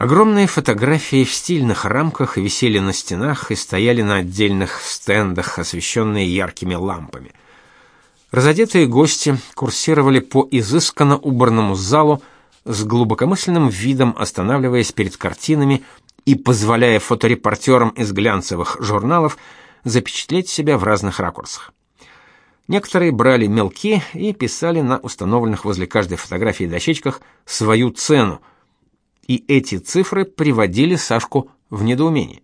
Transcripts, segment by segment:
Огромные фотографии в стильных рамках висели на стенах и стояли на отдельных стендах, освещенные яркими лампами. Разодетые гости курсировали по изысканно убранному залу с глубокомысленным видом, останавливаясь перед картинами и позволяя фоторепортерам из глянцевых журналов запечатлеть себя в разных ракурсах. Некоторые брали мелки и писали на установленных возле каждой фотографии дощечках свою цену, и эти цифры приводили Сашку в недоумение.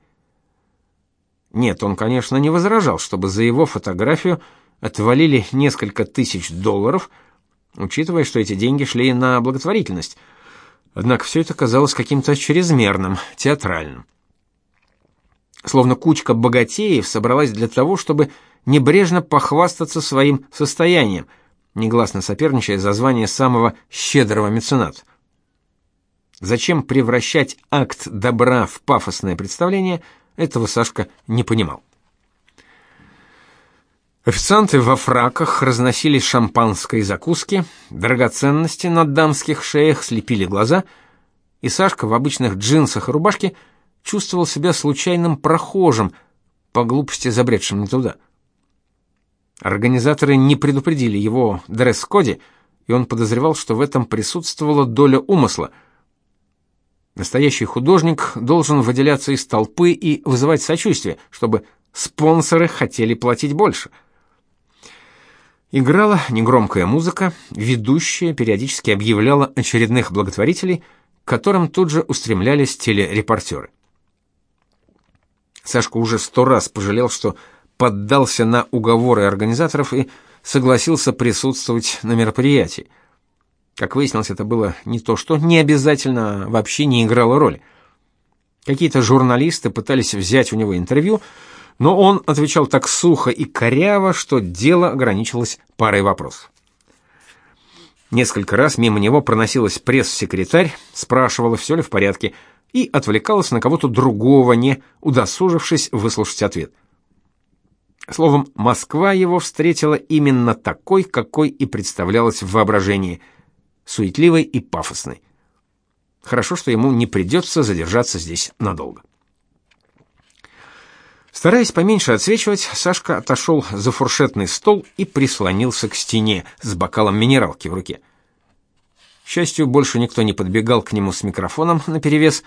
Нет, он, конечно, не возражал, чтобы за его фотографию отвалили несколько тысяч долларов, учитывая, что эти деньги шли на благотворительность. Однако все это казалось каким-то чрезмерным, театральным. Словно кучка богатеев собралась для того, чтобы небрежно похвастаться своим состоянием, негласно соперничая за звание самого щедрого мецената. Зачем превращать акт добра в пафосное представление, этого Сашка не понимал. Официанты во фраках разносили шампанское и закуски, драгоценности на дамских шеях слепили глаза, и Сашка в обычных джинсах и рубашке чувствовал себя случайным прохожим, по глупости забредшим не туда. Организаторы не предупредили его дресс-коде, и он подозревал, что в этом присутствовала доля умысла — Настоящий художник должен выделяться из толпы и вызывать сочувствие, чтобы спонсоры хотели платить больше. Играла негромкая музыка, ведущая периодически объявляла очередных благотворителей, к которым тут же устремлялись телерепортеры. Сашка уже сто раз пожалел, что поддался на уговоры организаторов и согласился присутствовать на мероприятии. Как выяснилось, это было не то, что не обязательно а вообще не играло роли. Какие-то журналисты пытались взять у него интервью, но он отвечал так сухо и коряво, что дело ограничилось парой вопросов. Несколько раз мимо него проносилась пресс-секретарь, спрашивала, все ли в порядке, и отвлекалась на кого-то другого, не удосужившись выслушать ответ. Словом, Москва его встретила именно такой, какой и представлялась в воображении – суетливой и пафосной. Хорошо, что ему не придется задержаться здесь надолго. Стараясь поменьше отсвечивать, Сашка отошел за фуршетный стол и прислонился к стене с бокалом минералки в руке. К счастью, больше никто не подбегал к нему с микрофоном наперевес,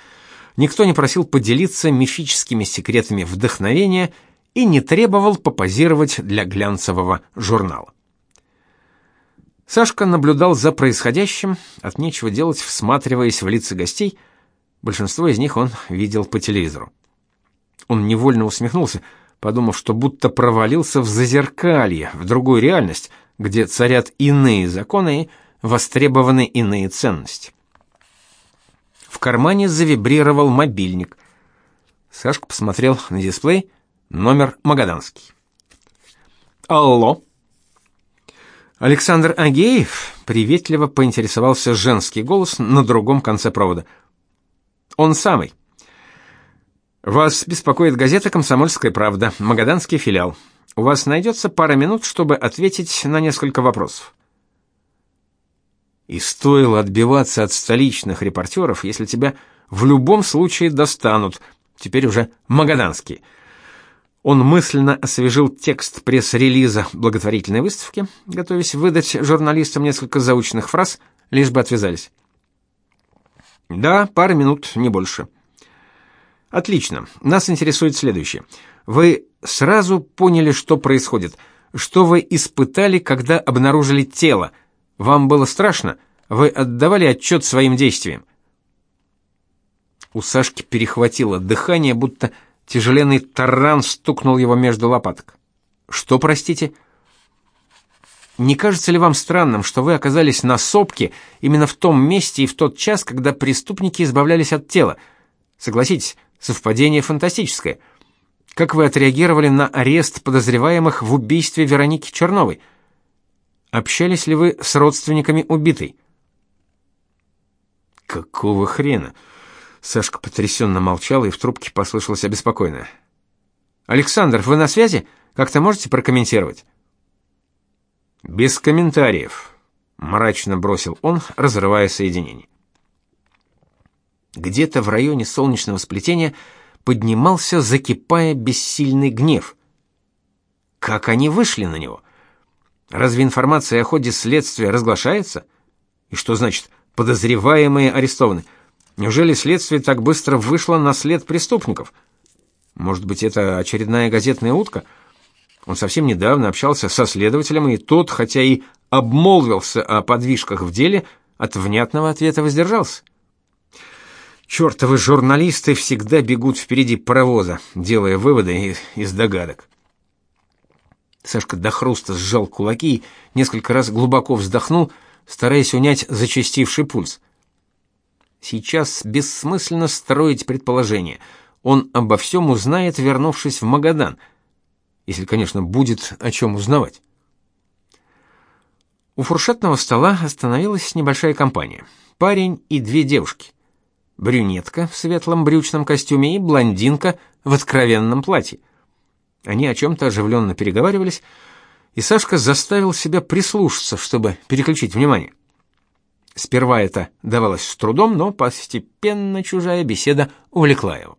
никто не просил поделиться мифическими секретами вдохновения и не требовал попозировать для глянцевого журнала. Сашка наблюдал за происходящим, от нечего делать, всматриваясь в лица гостей. Большинство из них он видел по телевизору. Он невольно усмехнулся, подумав, что будто провалился в зазеркалье, в другую реальность, где царят иные законы и востребованы иные ценности. В кармане завибрировал мобильник. Сашка посмотрел на дисплей, номер магаданский. «Алло», Александр Агеев приветливо поинтересовался женский голос на другом конце провода. Он самый. Вас беспокоит газета Комсомольская правда, Магаданский филиал. У вас найдется пара минут, чтобы ответить на несколько вопросов. И стоило отбиваться от столичных репортеров, если тебя в любом случае достанут. Теперь уже магаданские. Он мысленно освежил текст пресс-релиза благотворительной выставки, готовясь выдать журналистам несколько заученных фраз, лишь бы отвязались. Да, пара минут, не больше. Отлично. Нас интересует следующее. Вы сразу поняли, что происходит? Что вы испытали, когда обнаружили тело? Вам было страшно? Вы отдавали отчет своим действиям? У Сашки перехватило дыхание, будто Тяжеленный таран стукнул его между лопаток. Что, простите? Не кажется ли вам странным, что вы оказались на сопке именно в том месте и в тот час, когда преступники избавлялись от тела? Согласитесь, совпадение фантастическое. Как вы отреагировали на арест подозреваемых в убийстве Вероники Черновой? Общались ли вы с родственниками убитой? Какого хрена? Сашка потрясенно молчал, и в трубке послышалось обеспокоенное. «Александр, вы на связи? Как-то можете прокомментировать?» «Без комментариев», — мрачно бросил он, разрывая соединение. Где-то в районе солнечного сплетения поднимался, закипая бессильный гнев. Как они вышли на него? Разве информация о ходе следствия разглашается? И что значит подозреваемые арестованы? Неужели следствие так быстро вышло на след преступников? Может быть, это очередная газетная утка? Он совсем недавно общался со следователем, и тот, хотя и обмолвился о подвижках в деле, от внятного ответа воздержался. Чёртовы журналисты всегда бегут впереди паровоза, делая выводы из догадок. Сашка до хруста сжал кулаки несколько раз глубоко вздохнул, стараясь унять зачастивший пульс. Сейчас бессмысленно строить предположения. Он обо всем узнает, вернувшись в Магадан, если, конечно, будет о чем узнавать. У фуршетного стола остановилась небольшая компания. Парень и две девушки. Брюнетка в светлом брючном костюме и блондинка в откровенном платье. Они о чем-то оживленно переговаривались, и Сашка заставил себя прислушаться, чтобы переключить внимание. Сперва это давалось с трудом, но постепенно чужая беседа увлекла его.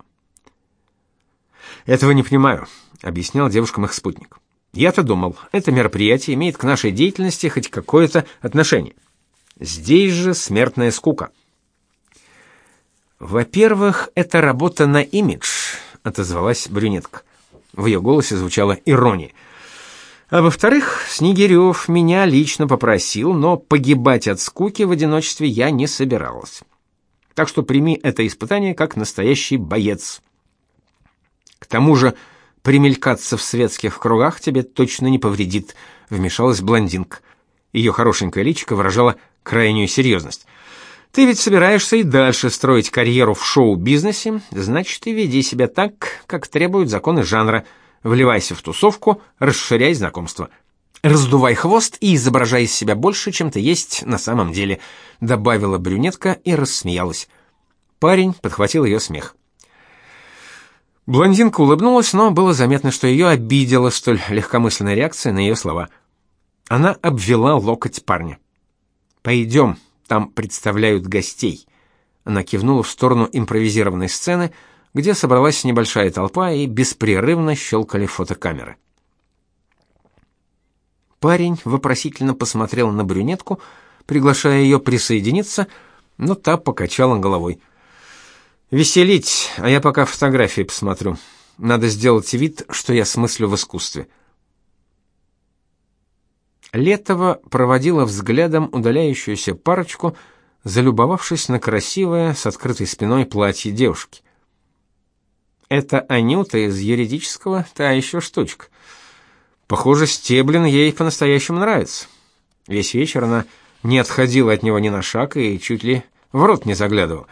«Этого не понимаю», — объяснял девушкам их спутник. Я-то думал, это мероприятие имеет к нашей деятельности хоть какое-то отношение. Здесь же смертная скука. Во-первых, это работа на имидж, отозвалась брюнетка. В ее голосе звучала ирония. А во-вторых, Снегирев меня лично попросил, но погибать от скуки в одиночестве я не собиралась. Так что прими это испытание как настоящий боец. К тому же, примелькаться в светских кругах тебе точно не повредит, вмешалась блондинка. Ее хорошенькое личико выражало крайнюю серьезность. Ты ведь собираешься и дальше строить карьеру в шоу-бизнесе, значит, и веди себя так, как требуют законы жанра. Вливайся в тусовку, расширяй знакомства. Раздувай хвост и изображай из себя больше, чем ты есть на самом деле, добавила брюнетка и рассмеялась. Парень подхватил ее смех. Блондинка улыбнулась, но было заметно, что ее обидела столь легкомысленная реакция на ее слова. Она обвела локоть парня. «Пойдем, там представляют гостей». Она кивнула в сторону импровизированной сцены, где собралась небольшая толпа и беспрерывно щелкали фотокамеры. Парень вопросительно посмотрел на брюнетку, приглашая ее присоединиться, но та покачала головой. Веселить, а я пока фотографии посмотрю. Надо сделать вид, что я смыслю в искусстве. Летова проводила взглядом удаляющуюся парочку, залюбовавшись на красивое с открытой спиной платье девушки. Это Анюта из юридического, та еще штучка. Похоже, Стеблин ей по-настоящему нравится. Весь вечер она не отходила от него ни на шаг и чуть ли в рот не заглядывала.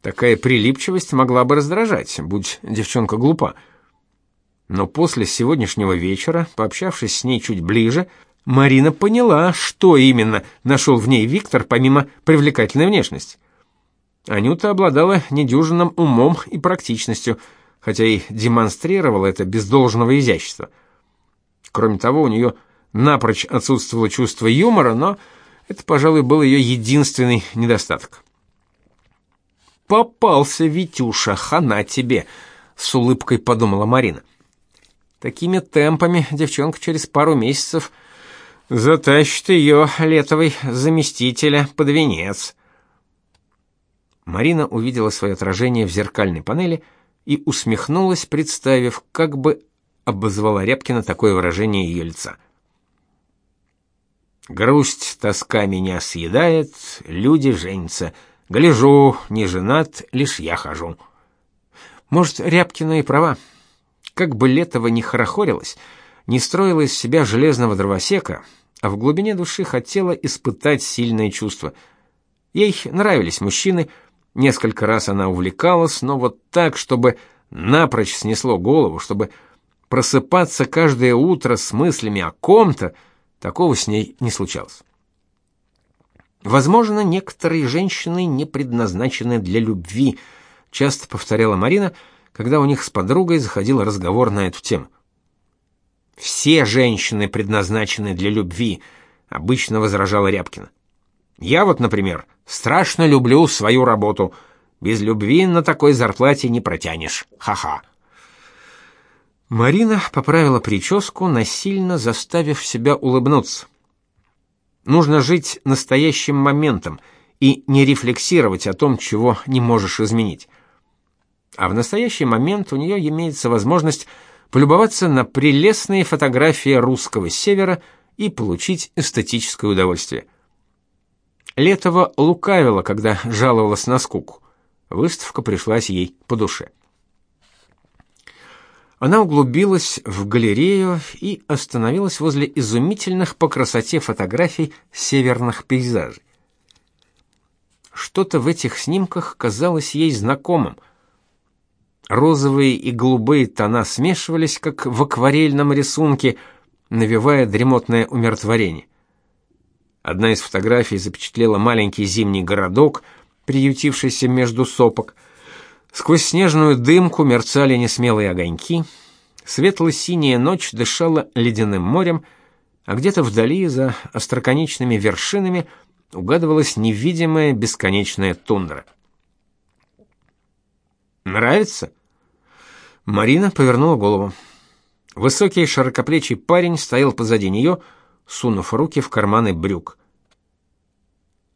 Такая прилипчивость могла бы раздражать, будь девчонка глупа. Но после сегодняшнего вечера, пообщавшись с ней чуть ближе, Марина поняла, что именно нашел в ней Виктор помимо привлекательной внешности. Анюта обладала недюжинным умом и практичностью, хотя и демонстрировала это без должного изящества. Кроме того, у нее напрочь отсутствовало чувство юмора, но это, пожалуй, был ее единственный недостаток. Попался Витюша, хана тебе, с улыбкой подумала Марина. Такими темпами девчонка через пару месяцев затащит ее летовой заместителя под венец. Марина увидела свое отражение в зеркальной панели и усмехнулась, представив, как бы обозвала Рябкина такое выражение ее лица. Грусть, тоска меня съедает, люди женятся — Гляжу, не женат, лишь я хожу. Может, Рябкина и права. Как бы Летова не хорохорилась, не строила из себя железного дровосека, а в глубине души хотела испытать сильные чувства. Ей нравились мужчины, несколько раз она увлекалась, но вот так, чтобы напрочь снесло голову, чтобы просыпаться каждое утро с мыслями о ком-то, такого с ней не случалось. Возможно, некоторые женщины не предназначены для любви, часто повторяла Марина, когда у них с подругой заходил разговор на эту тему. Все женщины предназначены для любви, обычно возражала Рябкина. Я вот, например, страшно люблю свою работу, Без любви на такой зарплате не протянешь. Ха-ха. Марина поправила прическу, насильно заставив себя улыбнуться. Нужно жить настоящим моментом и не рефлексировать о том, чего не можешь изменить. А в настоящий момент у нее имеется возможность полюбоваться на прелестные фотографии русского севера и получить эстетическое удовольствие. Летова лукавила, когда жаловалась на скуку. Выставка пришлась ей по душе. Она углубилась в галерею и остановилась возле изумительных по красоте фотографий северных пейзажей. Что-то в этих снимках казалось ей знакомым. Розовые и голубые тона смешивались, как в акварельном рисунке, навевая дремотное умиротворение. Одна из фотографий запечатлела маленький зимний городок, приютившийся между сопок. Сквозь снежную дымку мерцали несмелые огоньки. Светло-синяя ночь дышала ледяным морем, а где-то вдали за остроконечными вершинами угадывалась невидимая бесконечная тундра. Нравится? Марина повернула голову. Высокий широкоплечий парень стоял позади нее, сунув руки в карманы брюк.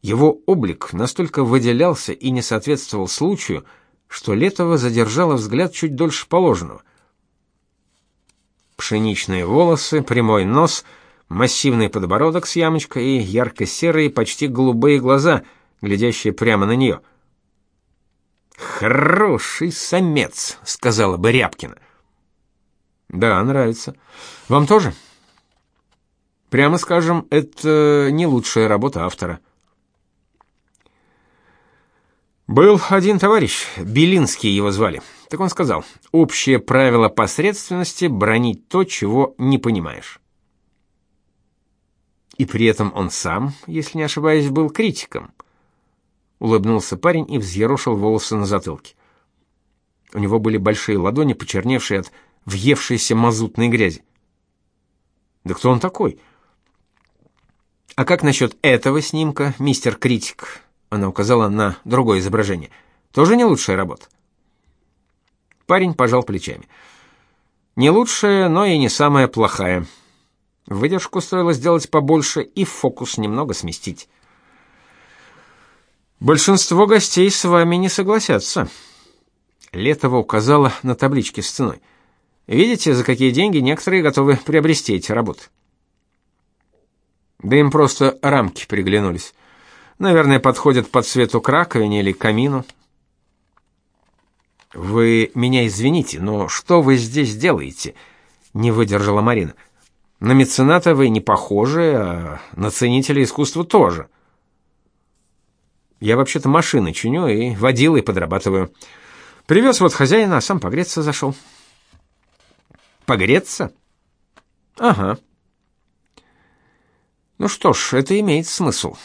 Его облик настолько выделялся и не соответствовал случаю, что Летова задержала взгляд чуть дольше положенного. Пшеничные волосы, прямой нос, массивный подбородок с ямочкой и ярко-серые, почти голубые глаза, глядящие прямо на нее. «Хороший самец», — сказала бы Рябкина. «Да, нравится. Вам тоже?» Прямо скажем, это не лучшая работа автора. Был один товарищ, Белинский его звали. Так он сказал: "Общее правило посредственности бронить то, чего не понимаешь". И при этом он сам, если не ошибаюсь, был критиком. Улыбнулся парень и взъерошил волосы на затылке. У него были большие ладони, почерневшие от въевшейся мазутной грязи. Да кто он такой? А как насчет этого снимка, мистер Критик? Она указала на другое изображение. Тоже не лучшая работа. Парень пожал плечами. Не лучшая, но и не самая плохая. Выдержку стоило сделать побольше и фокус немного сместить. Большинство гостей с вами не согласятся. Летова указала на таблички с ценой. Видите, за какие деньги некоторые готовы приобрести эти работы? Да им просто рамки приглянулись. Наверное, подходят под цвету к раковине или камину. Вы меня извините, но что вы здесь делаете? Не выдержала Марина. На мецената вы не похожи, а на ценителя искусства тоже. Я вообще-то машины чиню и водилой подрабатываю. Привез вот хозяина, а сам погреться зашел. Погреться? Ага. Ну что ж, это имеет смысл.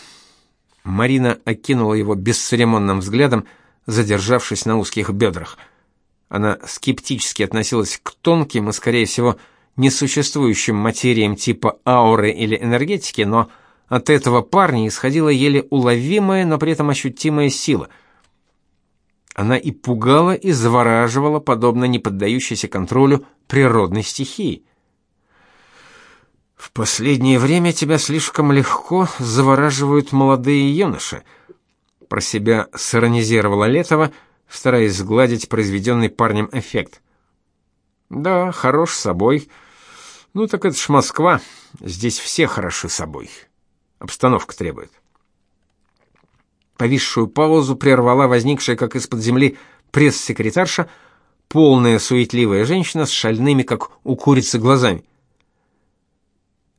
Марина окинула его бесцеремонным взглядом, задержавшись на узких бедрах. Она скептически относилась к тонким и, скорее всего, несуществующим материям типа ауры или энергетики, но от этого парня исходила еле уловимая, но при этом ощутимая сила. Она и пугала, и завораживала, подобно неподдающейся контролю природной стихии. В последнее время тебя слишком легко завораживают молодые юноши. Про себя сиронизировала Летова, стараясь сгладить произведенный парнем эффект. Да, хорош собой. Ну так это ж Москва. Здесь все хороши собой. Обстановка требует. Повисшую паузу прервала возникшая, как из-под земли, пресс-секретарша, полная суетливая женщина с шальными, как у курицы, глазами.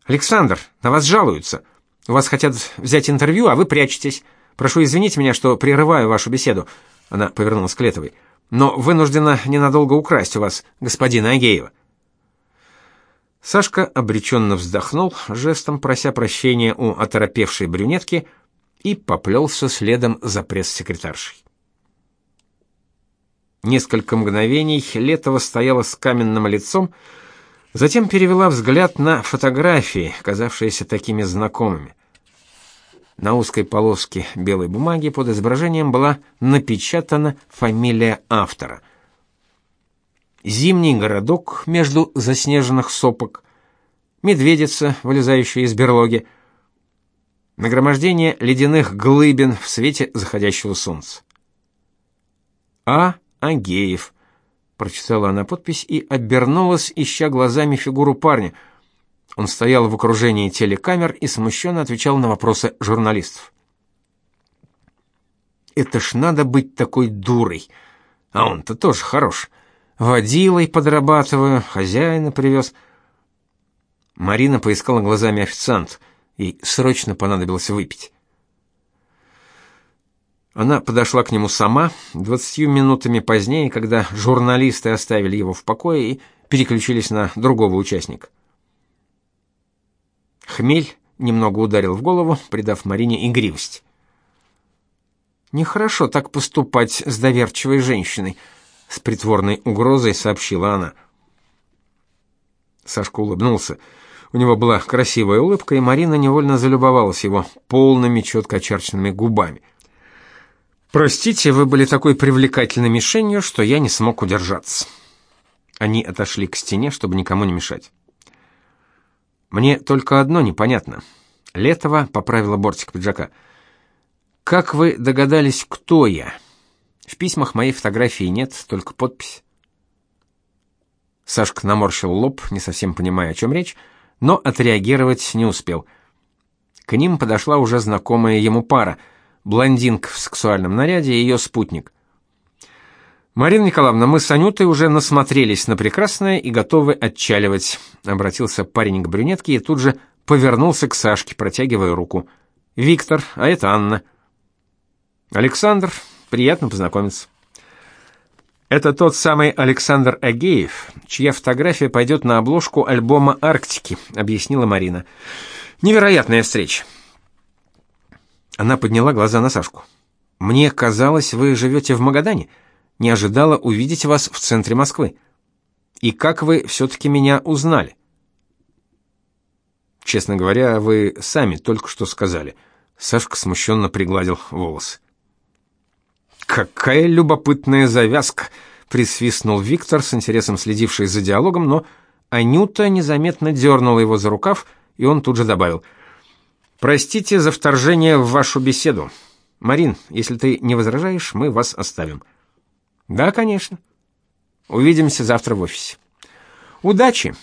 Александр, на вас жалуются. У вас хотят взять интервью, а вы прячетесь. Прошу извинить меня, что прерываю вашу беседу. Она повернулась к Летовой. Но вынуждена ненадолго украсть у вас господина Агеева. Сашка обреченно вздохнул, жестом прося прощения у оторопевшей брюнетки, и поплелся следом за пресс-секретаршей. Несколько мгновений Летова стояла с каменным лицом, Затем перевела взгляд на фотографии, казавшиеся такими знакомыми. На узкой полоске белой бумаги под изображением была напечатана фамилия автора. Зимний городок между заснеженных сопок, медведица, вылезающая из берлоги, нагромождение ледяных глыбин в свете заходящего солнца. А. Агеев. Прочитала она подпись и обернулась, ища глазами фигуру парня — он стоял в окружении телекамер и смущенно отвечал на вопросы журналистов. Это ж надо быть такой дурой. А он-то тоже хорош. Водилой подрабатываю, хозяина привез. Марина поискала глазами официант. и срочно понадобилось выпить. Она подошла к нему сама, двадцатью минутами позднее, когда журналисты оставили его в покое и переключились на другого участника. Хмель немного ударил в голову, придав Марине игривость. Нехорошо так поступать с доверчивой женщиной, с притворной угрозой сообщила она. Сашка улыбнулся. У него была красивая улыбка, и Марина невольно залюбовалась его полными четко очерченными губами. Простите, вы были такой привлекательной мишенью, что я не смог удержаться. Они отошли к стене, чтобы никому не мешать. Мне только одно непонятно. Летова поправила бортик пиджака. Как вы догадались, кто я? В письмах моей фотографии нет, только подпись. Сашка наморщил лоб, не совсем понимая, о чем речь, но отреагировать не успел. К ним подошла уже знакомая ему пара: блондинка в сексуальном наряде и ее спутник. Марина Николаевна, мы с Анютой уже насмотрелись на прекрасное и готовы отчаливать, обратился парень к брюнетке и тут же повернулся к Сашке, протягивая руку. Виктор, а это Анна. Александр, приятно познакомиться. Это тот самый Александр Агеев, чья фотография пойдет на обложку альбома Арктики, объяснила Марина. Невероятная встреча. Она подняла глаза на Сашку. Мне казалось, вы живете в Магадане не ожидала увидеть вас в центре Москвы. И как вы все-таки меня узнали? Честно говоря, вы сами только что сказали. Сашка смущенно пригладил волосы. Какая любопытная завязка, присвистнул Виктор с интересом следивший за диалогом, но Анюта незаметно дернула его за рукав, и он тут же добавил: Простите за вторжение в вашу беседу. Марин, если ты не возражаешь, мы вас оставим. Да, конечно. Увидимся завтра в офисе. Удачи.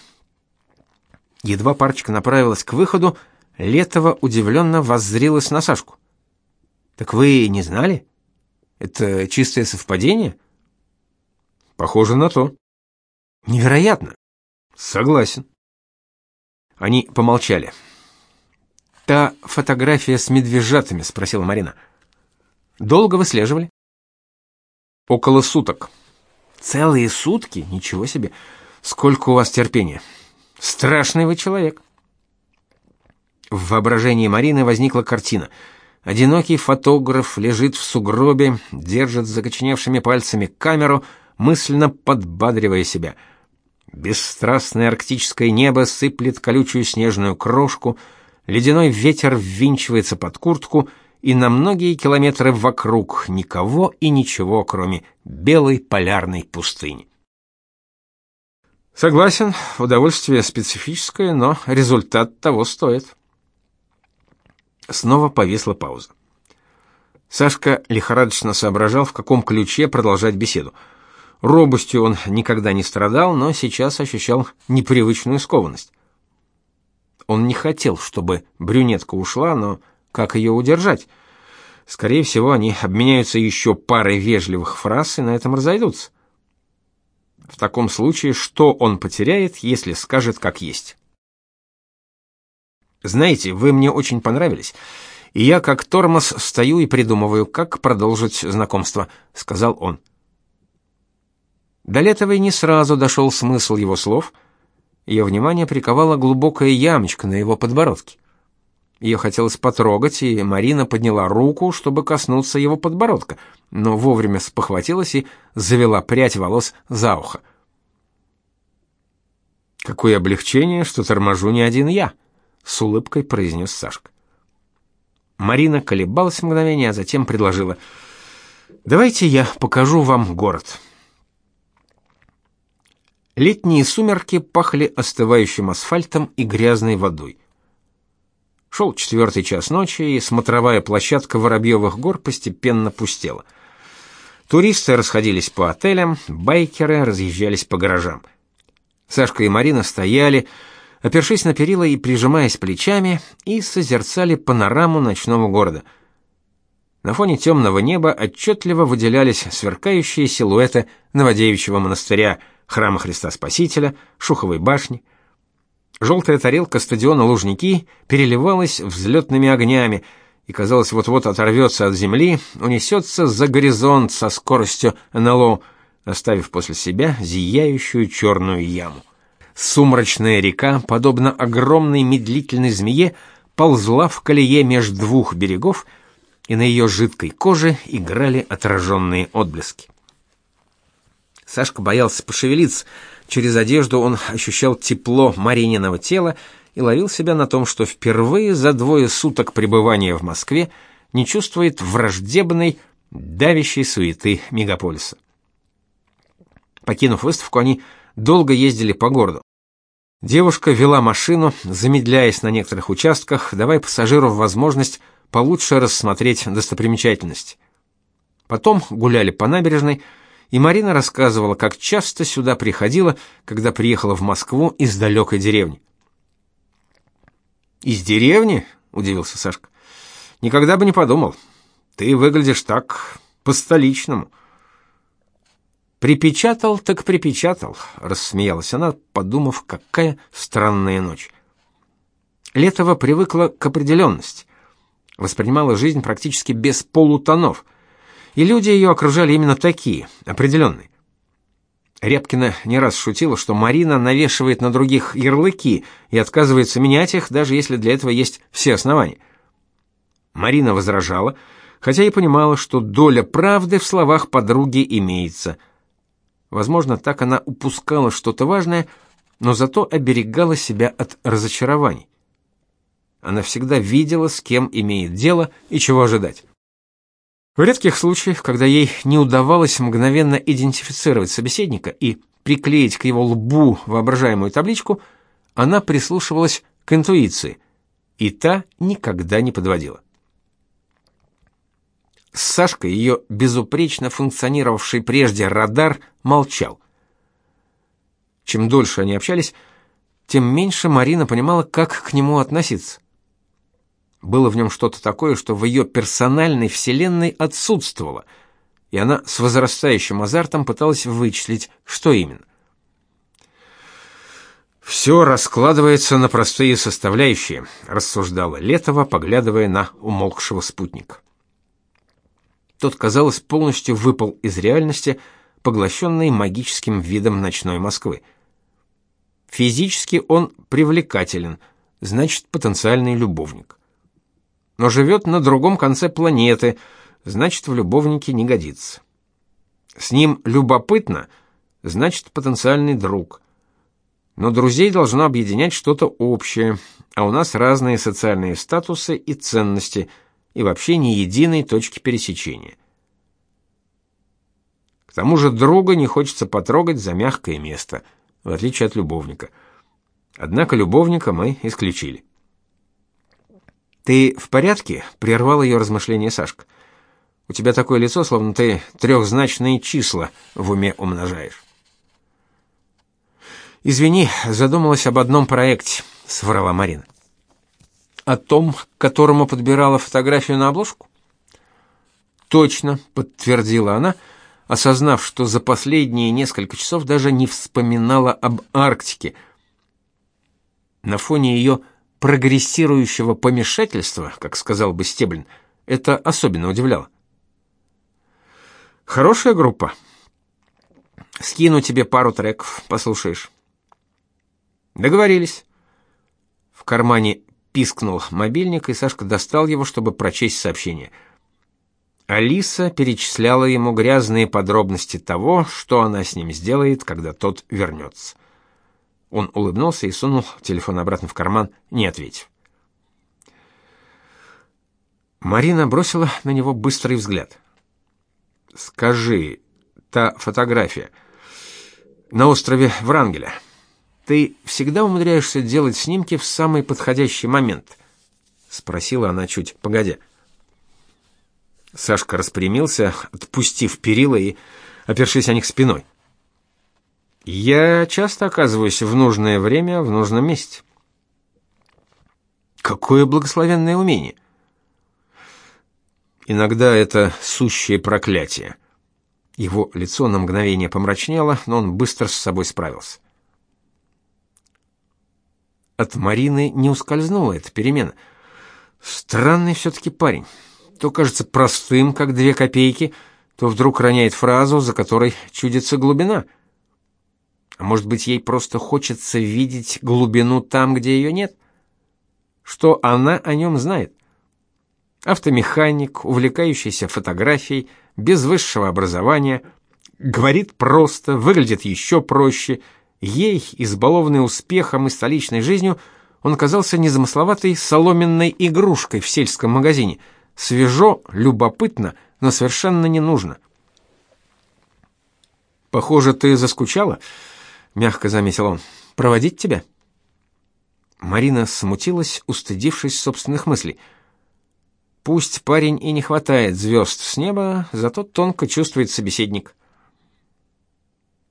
Едва парочка направилась к выходу, Летова удивленно воззрилась на Сашку. Так вы не знали? Это чистое совпадение? Похоже на то. Невероятно. Согласен. Они помолчали. Та фотография с медвежатами, спросила Марина. Долго выслеживали? Около суток. Целые сутки? Ничего себе. Сколько у вас терпения. Страшный вы человек. В воображении Марины возникла картина. Одинокий фотограф лежит в сугробе, держит закоченевшими пальцами камеру, мысленно подбадривая себя. Бесстрастное арктическое небо сыплет колючую снежную крошку, ледяной ветер ввинчивается под куртку — и на многие километры вокруг никого и ничего, кроме белой полярной пустыни. Согласен, удовольствие специфическое, но результат того стоит. Снова повисла пауза. Сашка лихорадочно соображал, в каком ключе продолжать беседу. Робостью он никогда не страдал, но сейчас ощущал непривычную скованность. Он не хотел, чтобы брюнетка ушла, но как ее удержать? Скорее всего, они обменяются еще парой вежливых фраз и на этом разойдутся. В таком случае, что он потеряет, если скажет как есть? Знаете, вы мне очень понравились, и я как тормоз стою и придумываю, как продолжить знакомство, сказал он. До Летовой не сразу дошел смысл его слов. Ее внимание приковала глубокая ямочка на его подбородке. Ее хотелось потрогать, и Марина подняла руку, чтобы коснуться его подбородка, но вовремя спохватилась и завела прядь волос за ухо. Какое облегчение, что торможу не один я, с улыбкой произнес Сашка. Марина колебалась мгновение, а затем предложила: "Давайте я покажу вам город". Летние сумерки пахли остывающим асфальтом и грязной водой. Шел четвертый час ночи, и смотровая площадка Воробьевых гор постепенно пустела. Туристы расходились по отелям, байкеры разъезжались по гаражам. Сашка и Марина стояли, опершись на перила и прижимаясь плечами, и созерцали панораму ночного города. На фоне темного неба отчетливо выделялись сверкающие силуэты Новодевичьего монастыря – храма Христа Спасителя, Шуховой башни. Желтая тарелка стадиона Лужники переливалась взлетными огнями и, казалось, вот-вот оторвется от земли, унесется за горизонт со скоростью НЛО, оставив после себя зияющую черную яму. Сумрачная река, подобно огромной медлительной змее, ползла в колее между двух берегов, и на ее жидкой коже играли отраженные отблески. Сашка боялся пошевелиться. Через одежду он ощущал тепло Марининого тела и ловил себя на том, что впервые за двое суток пребывания в Москве не чувствует враждебной, давящей суеты мегаполиса. Покинув выставку, они долго ездили по городу. Девушка вела машину, замедляясь на некоторых участках, давая пассажиру возможность получше рассмотреть достопримечательности. Потом гуляли по набережной, и Марина рассказывала, как часто сюда приходила, когда приехала в Москву из далекой деревни. «Из деревни?» — удивился Сашка. «Никогда бы не подумал. Ты выглядишь так, по-столичному». «Припечатал, так припечатал», — рассмеялась она, подумав, какая странная ночь. Летова привыкла к определенности, воспринимала жизнь практически без полутонов — и люди ее окружали именно такие, определенные. Рябкина не раз шутила, что Марина навешивает на других ярлыки и отказывается менять их, даже если для этого есть все основания. Марина возражала, хотя и понимала, что доля правды в словах подруги имеется. Возможно, так она упускала что-то важное, но зато оберегала себя от разочарований. Она всегда видела, с кем имеет дело и чего ожидать. В редких случаях, когда ей не удавалось мгновенно идентифицировать собеседника и приклеить к его лбу воображаемую табличку, она прислушивалась к интуиции, и та никогда не подводила. С Сашкой ее безупречно функционировавший прежде радар молчал. Чем дольше они общались, тем меньше Марина понимала, как к нему относиться. Было в нем что-то такое, что в ее персональной вселенной отсутствовало, и она с возрастающим азартом пыталась вычислить, что именно. «Все раскладывается на простые составляющие», — рассуждала Летова, поглядывая на умолкшего спутника. Тот, казалось, полностью выпал из реальности, поглощенный магическим видом ночной Москвы. Физически он привлекателен, значит, потенциальный любовник но живет на другом конце планеты, значит, в любовнике не годится. С ним любопытно, значит, потенциальный друг. Но друзей должно объединять что-то общее, а у нас разные социальные статусы и ценности, и вообще ни единой точки пересечения. К тому же друга не хочется потрогать за мягкое место, в отличие от любовника. Однако любовника мы исключили. Ты в порядке? прервал ее размышление Сашка. У тебя такое лицо, словно ты трехзначные числа в уме умножаешь. Извини, задумалась об одном проекте, соврала Марина. О том, к которому подбирала фотографию на обложку? Точно, подтвердила она, осознав, что за последние несколько часов даже не вспоминала об Арктике. На фоне ее прогрессирующего помешательства, как сказал бы Стеблин, это особенно удивляло. Хорошая группа. Скину тебе пару треков, послушаешь. Договорились. В кармане пискнул мобильник, и Сашка достал его, чтобы прочесть сообщение. Алиса перечисляла ему грязные подробности того, что она с ним сделает, когда тот вернется. Он улыбнулся и сунул телефон обратно в карман, не ответив. Марина бросила на него быстрый взгляд. Скажи, та фотография на острове Врангеля. Ты всегда умудряешься делать снимки в самый подходящий момент, спросила она чуть погодя. Сашка распрямился, отпустив перила и опершись о них спиной. Я часто оказываюсь в нужное время в нужном месте. Какое благословенное умение. Иногда это сущее проклятие. Его лицо на мгновение помрачнело, но он быстро с собой справился. От Марины не ускользнула эта перемена. Странный все-таки парень. То кажется простым, как две копейки, то вдруг роняет фразу, за которой чудится глубина — а может быть, ей просто хочется видеть глубину там, где ее нет? Что она о нем знает? Автомеханик, увлекающийся фотографией, без высшего образования, говорит просто, выглядит еще проще. Ей, избалованной успехом и столичной жизнью, он казался незамысловатой соломенной игрушкой в сельском магазине. Свежо, любопытно, но совершенно не нужно. Похоже, ты заскучала мягко заметил он. Проводить тебя? Марина смутилась, устыдившись собственных мыслей. Пусть парень и не хватает звезд с неба, зато тонко чувствует собеседник.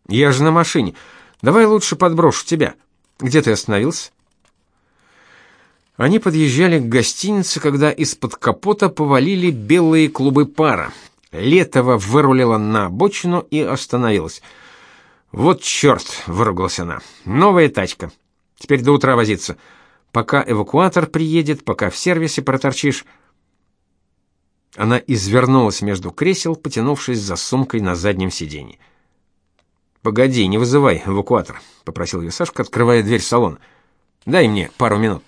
Я же на машине. Давай лучше подброшу тебя. Где ты остановился? Они подъезжали к гостинице, когда из-под капота повалили белые клубы пара. Летова вырулила на обочину и остановилась. Вот черт, выругалась она. Новая тачка. Теперь до утра возиться. Пока эвакуатор приедет, пока в сервисе проторчишь. Она извернулась между кресел, потянувшись за сумкой на заднем сиденье. Погоди, не вызывай эвакуатор, попросил ее Сашка, открывая дверь в салон. Дай мне пару минут.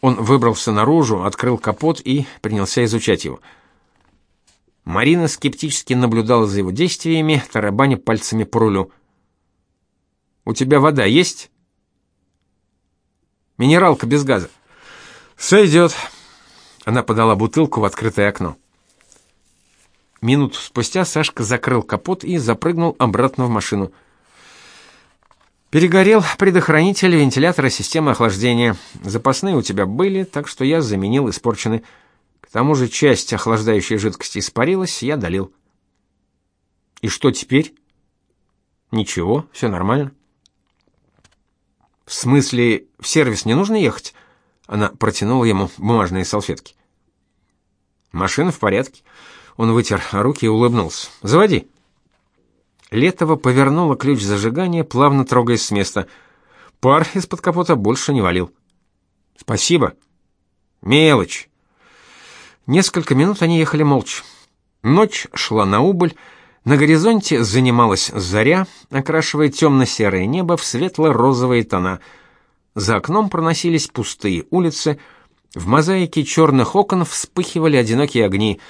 Он выбрался наружу, открыл капот и принялся изучать его. Марина скептически наблюдала за его действиями, тарабаня пальцами по рулю. У тебя вода есть? Минералка без газа. Сойдет. Она подала бутылку в открытое окно. Минуту спустя Сашка закрыл капот и запрыгнул обратно в машину. Перегорел предохранитель вентилятора системы охлаждения. Запасные у тебя были, так что я заменил испорченный тому же часть охлаждающей жидкости испарилась, я долил. И что теперь? Ничего, все нормально. В смысле, в сервис не нужно ехать? Она протянула ему бумажные салфетки. Машина в порядке. Он вытер руки и улыбнулся. Заводи. Летова повернула ключ зажигания, плавно трогаясь с места. Пар из-под капота больше не валил. Спасибо. Мелочь. Несколько минут они ехали молча. Ночь шла на убыль, на горизонте занималась заря, окрашивая темно-серое небо в светло-розовые тона. За окном проносились пустые улицы, в мозаике черных окон вспыхивали одинокие огни,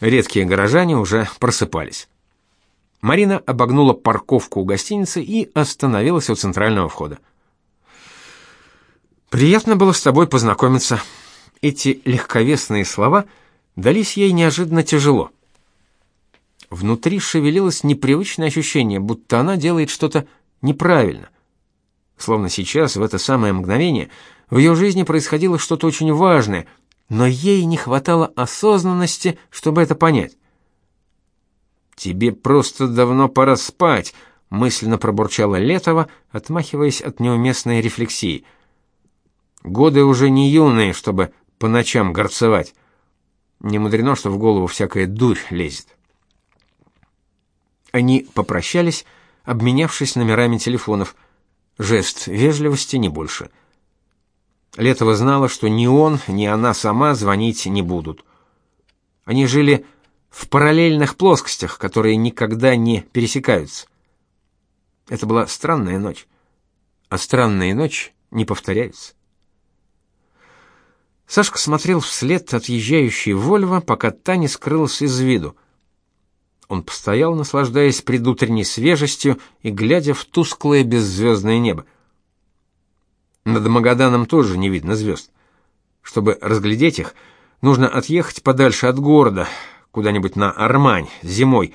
редкие горожане уже просыпались. Марина обогнула парковку у гостиницы и остановилась у центрального входа. «Приятно было с тобой познакомиться». Эти легковесные слова — дались ей неожиданно тяжело. Внутри шевелилось непривычное ощущение, будто она делает что-то неправильно. Словно сейчас, в это самое мгновение, в ее жизни происходило что-то очень важное, но ей не хватало осознанности, чтобы это понять. «Тебе просто давно пора спать», — мысленно пробурчала Летова, отмахиваясь от неуместной рефлексии. «Годы уже не юные, чтобы по ночам горцевать. Не мудрено, что в голову всякая дурь лезет. Они попрощались, обменявшись номерами телефонов. Жест вежливости не больше. Летова знала, что ни он, ни она сама звонить не будут. Они жили в параллельных плоскостях, которые никогда не пересекаются. Это была странная ночь. А странные ночи не повторяются. Сашка смотрел вслед отъезжающей Вольво, пока та не скрылась из виду. Он постоял, наслаждаясь предутренней свежестью и глядя в тусклое беззвездное небо. Над Магаданом тоже не видно звезд. Чтобы разглядеть их, нужно отъехать подальше от города, куда-нибудь на Армань, зимой,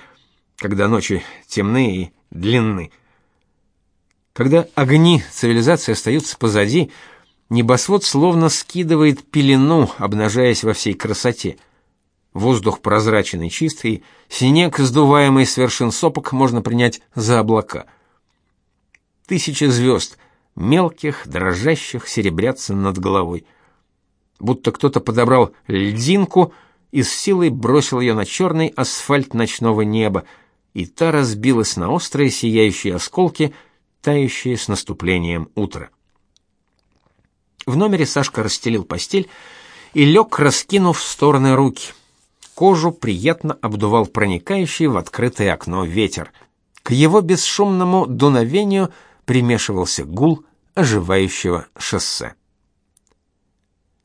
когда ночи темны и длинны. Когда огни цивилизации остаются позади, небосвод словно скидывает пелену, обнажаясь во всей красоте. Воздух прозрачный и чистый, снег, сдуваемый с вершин сопок, можно принять за облака. Тысячи звезд, мелких, дрожащих, серебрятся над головой. Будто кто-то подобрал льдинку и с силой бросил ее на черный асфальт ночного неба, и та разбилась на острые сияющие осколки, тающие с наступлением утра. В номере Сашка расстелил постель и лег, раскинув в стороны руки. Кожу приятно обдувал проникающий в открытое окно ветер. К его бесшумному дуновению примешивался гул оживающего шоссе.